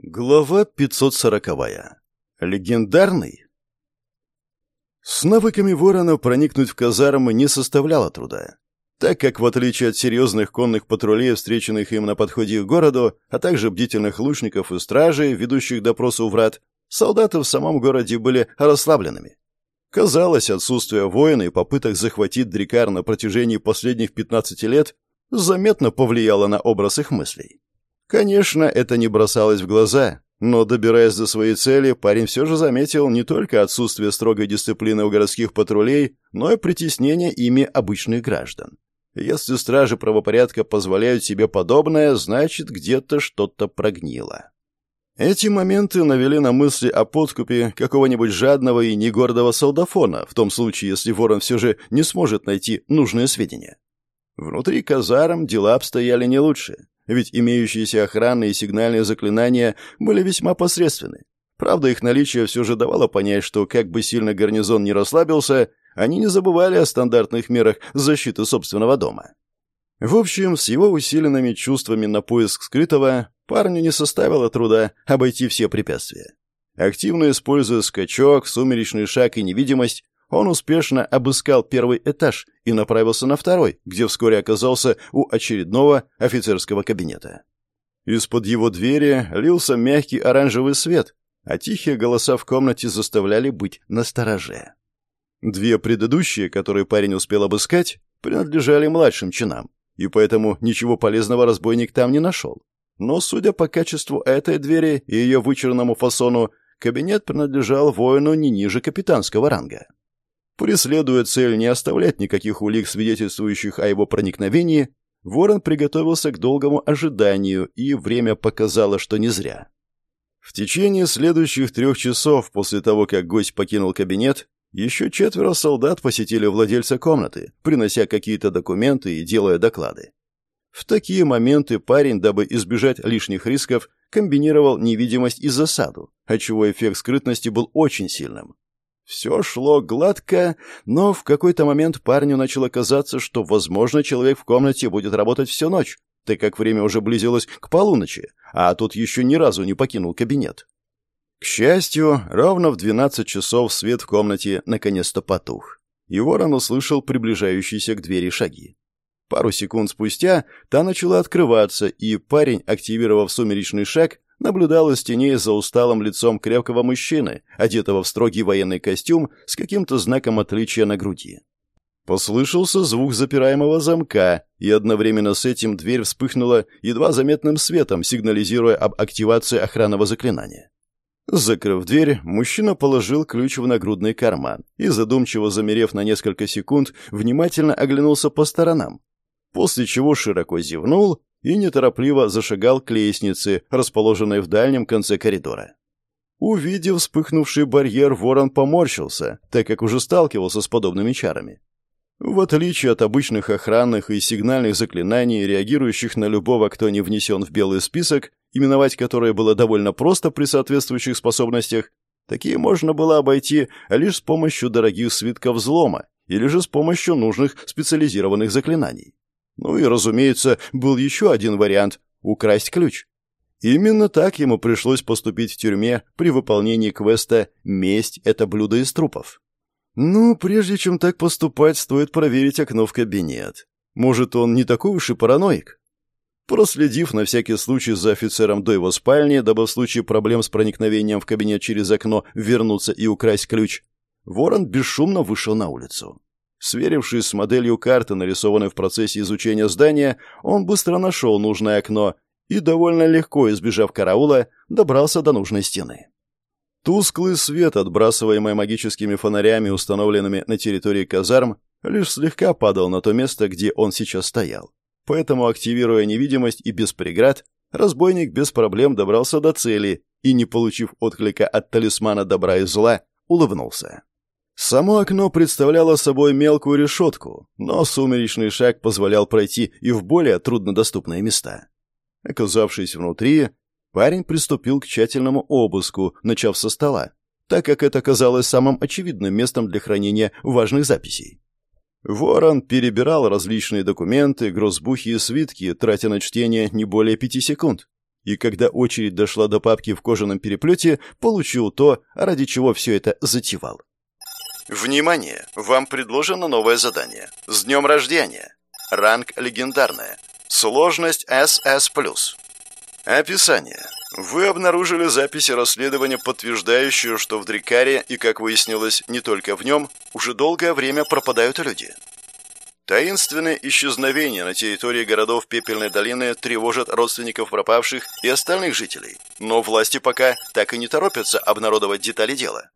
Глава 540. Легендарный. С навыками ворона проникнуть в казармы не составляло труда, так как, в отличие от серьезных конных патрулей, встреченных им на подходе к городу, а также бдительных лучников и стражей, ведущих допрос у врат, солдаты в самом городе были расслабленными. Казалось, отсутствие воина и попыток захватить Дрикар на протяжении последних 15 лет заметно повлияло на образ их мыслей. Конечно, это не бросалось в глаза, но, добираясь до своей цели, парень все же заметил не только отсутствие строгой дисциплины у городских патрулей, но и притеснение ими обычных граждан. Если стражи правопорядка позволяют себе подобное, значит, где-то что-то прогнило. Эти моменты навели на мысли о подкупе какого-нибудь жадного и негордого солдафона, в том случае, если ворон все же не сможет найти нужные сведения. Внутри казарм дела обстояли не лучше ведь имеющиеся охранные и сигнальные заклинания были весьма посредственны. Правда, их наличие все же давало понять, что как бы сильно гарнизон не расслабился, они не забывали о стандартных мерах защиты собственного дома. В общем, с его усиленными чувствами на поиск скрытого парню не составило труда обойти все препятствия. Активно используя скачок, сумеречный шаг и невидимость, он успешно обыскал первый этаж и направился на второй, где вскоре оказался у очередного офицерского кабинета. Из-под его двери лился мягкий оранжевый свет, а тихие голоса в комнате заставляли быть настороже. Две предыдущие, которые парень успел обыскать, принадлежали младшим чинам, и поэтому ничего полезного разбойник там не нашел. Но, судя по качеству этой двери и ее вычурному фасону, кабинет принадлежал воину не ниже капитанского ранга. Преследуя цель не оставлять никаких улик, свидетельствующих о его проникновении, Ворон приготовился к долгому ожиданию, и время показало, что не зря. В течение следующих трех часов после того, как гость покинул кабинет, еще четверо солдат посетили владельца комнаты, принося какие-то документы и делая доклады. В такие моменты парень, дабы избежать лишних рисков, комбинировал невидимость и засаду, отчего эффект скрытности был очень сильным. Все шло гладко, но в какой-то момент парню начало казаться, что, возможно, человек в комнате будет работать всю ночь, так как время уже близилось к полуночи, а тот еще ни разу не покинул кабинет. К счастью, ровно в 12 часов свет в комнате наконец-то потух, и ворон услышал приближающиеся к двери шаги. Пару секунд спустя та начала открываться, и парень, активировав сумеречный шаг, наблюдал из теней за усталым лицом крепкого мужчины, одетого в строгий военный костюм с каким-то знаком отличия на груди. Послышался звук запираемого замка, и одновременно с этим дверь вспыхнула едва заметным светом, сигнализируя об активации охранного заклинания. Закрыв дверь, мужчина положил ключ в нагрудный карман и, задумчиво замерев на несколько секунд, внимательно оглянулся по сторонам, после чего широко зевнул и неторопливо зашагал к лестнице, расположенной в дальнем конце коридора. Увидев вспыхнувший барьер, ворон поморщился, так как уже сталкивался с подобными чарами. В отличие от обычных охранных и сигнальных заклинаний, реагирующих на любого, кто не внесен в белый список, именовать которые было довольно просто при соответствующих способностях, такие можно было обойти лишь с помощью дорогих свитков взлома или же с помощью нужных специализированных заклинаний. Ну и, разумеется, был еще один вариант – украсть ключ. Именно так ему пришлось поступить в тюрьме при выполнении квеста «Месть – это блюдо из трупов». Ну, прежде чем так поступать, стоит проверить окно в кабинет. Может, он не такой уж и параноик? Проследив на всякий случай за офицером до его спальни, дабы в случае проблем с проникновением в кабинет через окно вернуться и украсть ключ, Ворон бесшумно вышел на улицу. Сверившись с моделью карты, нарисованной в процессе изучения здания, он быстро нашел нужное окно и, довольно легко избежав караула, добрался до нужной стены. Тусклый свет, отбрасываемый магическими фонарями, установленными на территории казарм, лишь слегка падал на то место, где он сейчас стоял. Поэтому, активируя невидимость и без преград, разбойник без проблем добрался до цели и, не получив отклика от талисмана добра и зла, улыбнулся. Само окно представляло собой мелкую решетку, но сумеречный шаг позволял пройти и в более труднодоступные места. Оказавшись внутри, парень приступил к тщательному обыску, начав со стола, так как это казалось самым очевидным местом для хранения важных записей. Ворон перебирал различные документы, грозбухи и свитки, тратя на чтение не более пяти секунд. и когда очередь дошла до папки в кожаном переплете, получил то, ради чего все это затевал. Внимание! Вам предложено новое задание. С днем рождения! Ранг легендарная. Сложность СС+. Описание. Вы обнаружили записи расследования, подтверждающие, что в Дрикаре и, как выяснилось, не только в нем, уже долгое время пропадают люди. Таинственные исчезновения на территории городов Пепельной долины тревожат родственников пропавших и остальных жителей, но власти пока так и не торопятся обнародовать детали дела.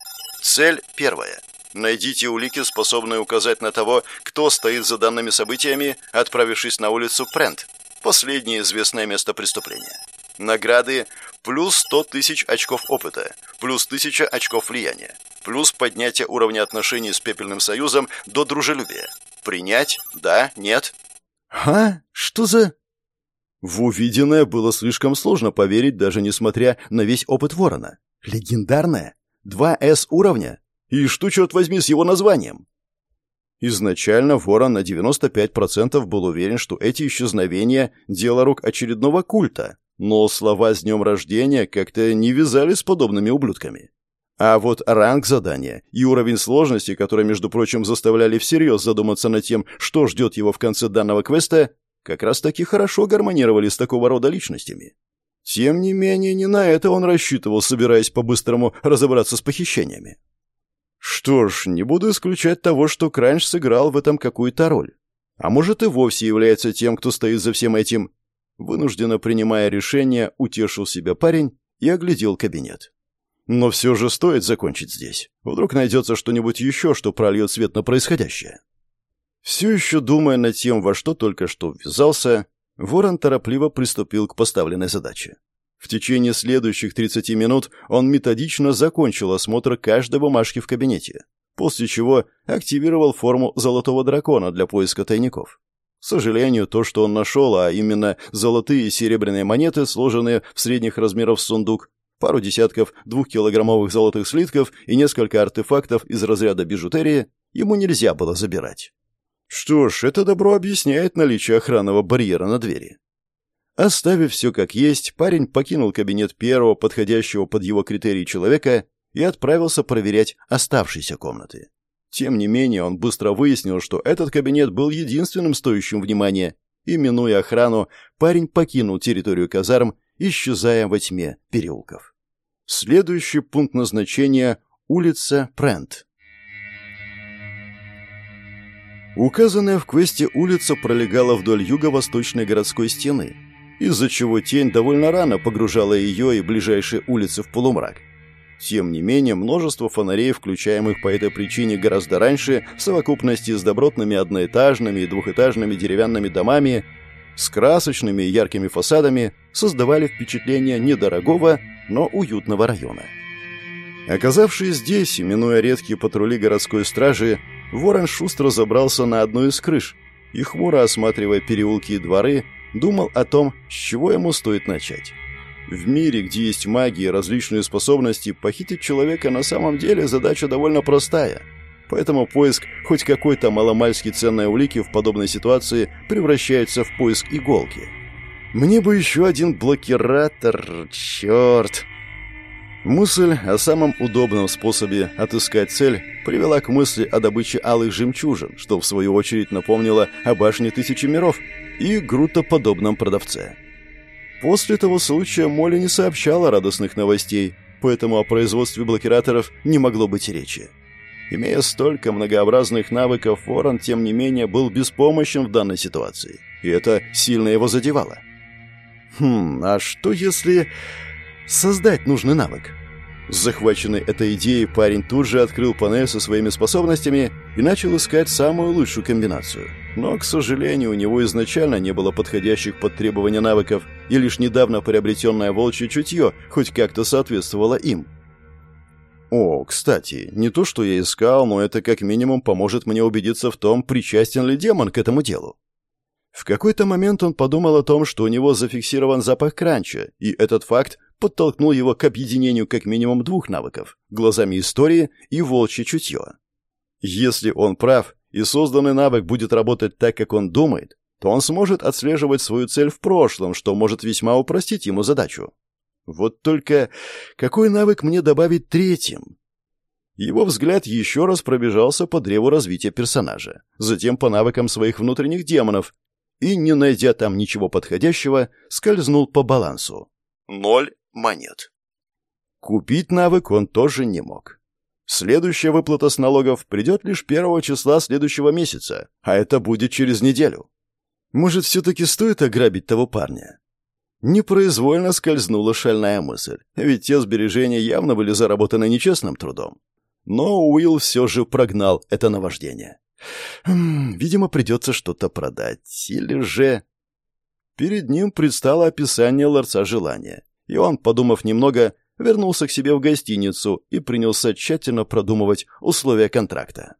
Цель первая – Найдите улики, способные указать на того, кто стоит за данными событиями, отправившись на улицу Прент, последнее известное место преступления. Награды плюс 100 тысяч очков опыта, плюс 1000 очков влияния, плюс поднятие уровня отношений с Пепельным Союзом до дружелюбия. Принять? Да? Нет? А? Что за... В увиденное было слишком сложно поверить, даже несмотря на весь опыт Ворона. Легендарное? Два С уровня? И что, черт возьми, с его названием? Изначально Ворон на 95% был уверен, что эти исчезновения – дело рук очередного культа, но слова «с днем рождения» как-то не вязали с подобными ублюдками. А вот ранг задания и уровень сложности, которые, между прочим, заставляли всерьез задуматься над тем, что ждет его в конце данного квеста, как раз-таки хорошо гармонировали с такого рода личностями. Тем не менее, не на это он рассчитывал, собираясь по-быстрому разобраться с похищениями. Что ж, не буду исключать того, что Кранч сыграл в этом какую-то роль. А может и вовсе является тем, кто стоит за всем этим. Вынужденно принимая решение, утешил себя парень и оглядел кабинет. Но все же стоит закончить здесь. Вдруг найдется что-нибудь еще, что прольет свет на происходящее. Все еще думая над тем, во что только что ввязался, Ворон торопливо приступил к поставленной задаче. В течение следующих 30 минут он методично закончил осмотр каждой бумажки в кабинете, после чего активировал форму золотого дракона для поиска тайников. К сожалению, то, что он нашел, а именно золотые и серебряные монеты, сложенные в средних размеров сундук, пару десятков двухкилограммовых золотых слитков и несколько артефактов из разряда бижутерии, ему нельзя было забирать. Что ж, это добро объясняет наличие охранного барьера на двери. Оставив все как есть, парень покинул кабинет первого подходящего под его критерии человека и отправился проверять оставшиеся комнаты. Тем не менее, он быстро выяснил, что этот кабинет был единственным стоящим внимания, и, минуя охрану, парень покинул территорию казарм, исчезая во тьме переулков. Следующий пункт назначения — улица Прент. Указанная в квесте улица пролегала вдоль юго-восточной городской стены — из-за чего тень довольно рано погружала ее и ближайшие улицы в полумрак. Тем не менее, множество фонарей, включаемых по этой причине гораздо раньше, в совокупности с добротными одноэтажными и двухэтажными деревянными домами, с красочными и яркими фасадами, создавали впечатление недорогого, но уютного района. Оказавшись здесь, минуя редкие патрули городской стражи, Ворон шустро забрался на одну из крыш и, хмуро осматривая переулки и дворы, думал о том, с чего ему стоит начать. В мире, где есть магия и различные способности, похитить человека на самом деле задача довольно простая. Поэтому поиск хоть какой-то маломальски ценной улики в подобной ситуации превращается в поиск иголки. Мне бы еще один блокиратор, черт. Мысль о самом удобном способе отыскать цель привела к мысли о добыче алых жемчужин, что в свою очередь напомнило о башне Тысячи Миров и грутоподобном продавце. После того случая Молли не сообщала радостных новостей, поэтому о производстве блокираторов не могло быть речи. Имея столько многообразных навыков, Ворон, тем не менее, был беспомощен в данной ситуации, и это сильно его задевало. Хм, а что если создать нужный навык. Захваченный этой идеей, парень тут же открыл панель со своими способностями и начал искать самую лучшую комбинацию. Но, к сожалению, у него изначально не было подходящих под требования навыков, и лишь недавно приобретенное волчье чутье хоть как-то соответствовало им. О, кстати, не то, что я искал, но это как минимум поможет мне убедиться в том, причастен ли демон к этому делу. В какой-то момент он подумал о том, что у него зафиксирован запах кранча, и этот факт подтолкнул его к объединению как минимум двух навыков – глазами истории и волчье чутье. Если он прав, и созданный навык будет работать так, как он думает, то он сможет отслеживать свою цель в прошлом, что может весьма упростить ему задачу. Вот только какой навык мне добавить третьим? Его взгляд еще раз пробежался по древу развития персонажа, затем по навыкам своих внутренних демонов, и, не найдя там ничего подходящего, скользнул по балансу. Ноль монет. Купить навык он тоже не мог. Следующая выплата с налогов придет лишь первого числа следующего месяца, а это будет через неделю. Может, все-таки стоит ограбить того парня? Непроизвольно скользнула шальная мысль, ведь те сбережения явно были заработаны нечестным трудом. Но Уилл все же прогнал это наваждение. Хм, видимо, придется что-то продать. Или же... Перед ним предстало описание ларца желания. И он, подумав немного, вернулся к себе в гостиницу и принялся тщательно продумывать условия контракта.